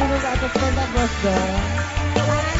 because I can feel that was.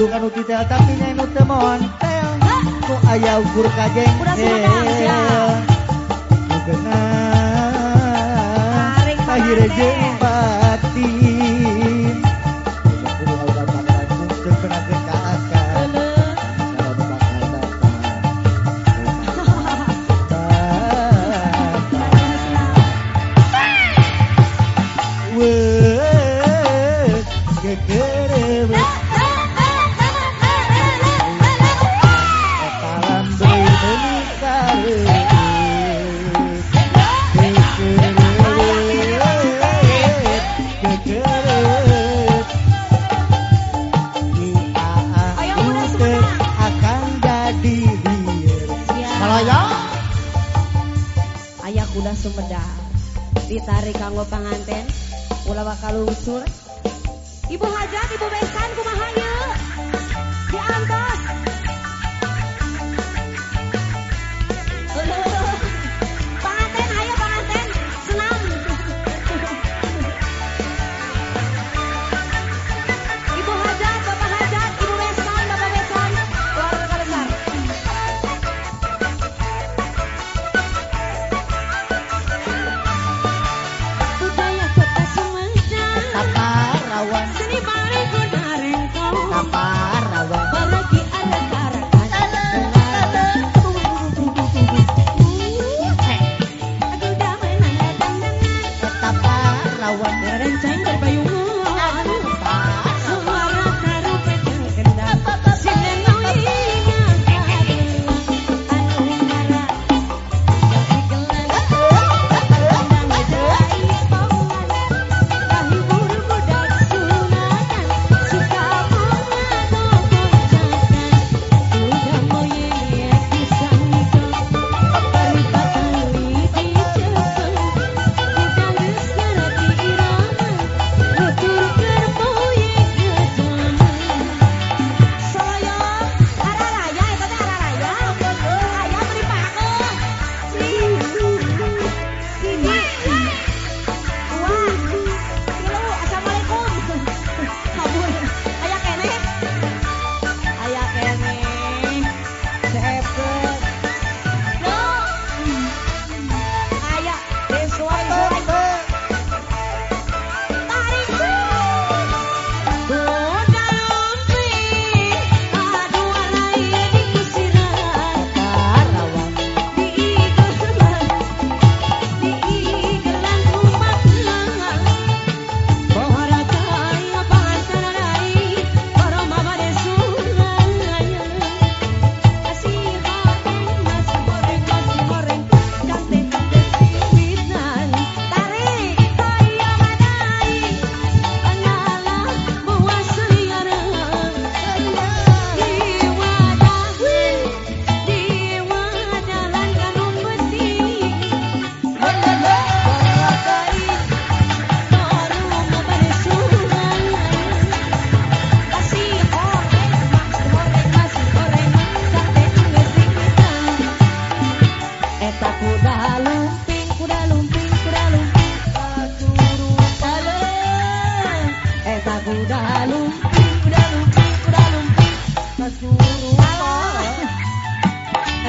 Kurungan uti tel tapi nyai nu teu montel ku aya ukur kajeng udah sudah siap di hilir ya. Ayah kuda sumedar Ditarik kanggo panganten ulah bakal usul Ibu Hajar, Ibu Besan, kumaha kawan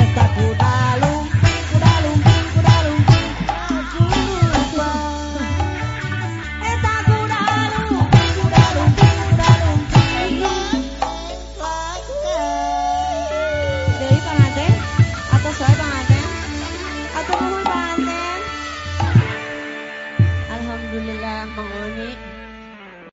Eta kuda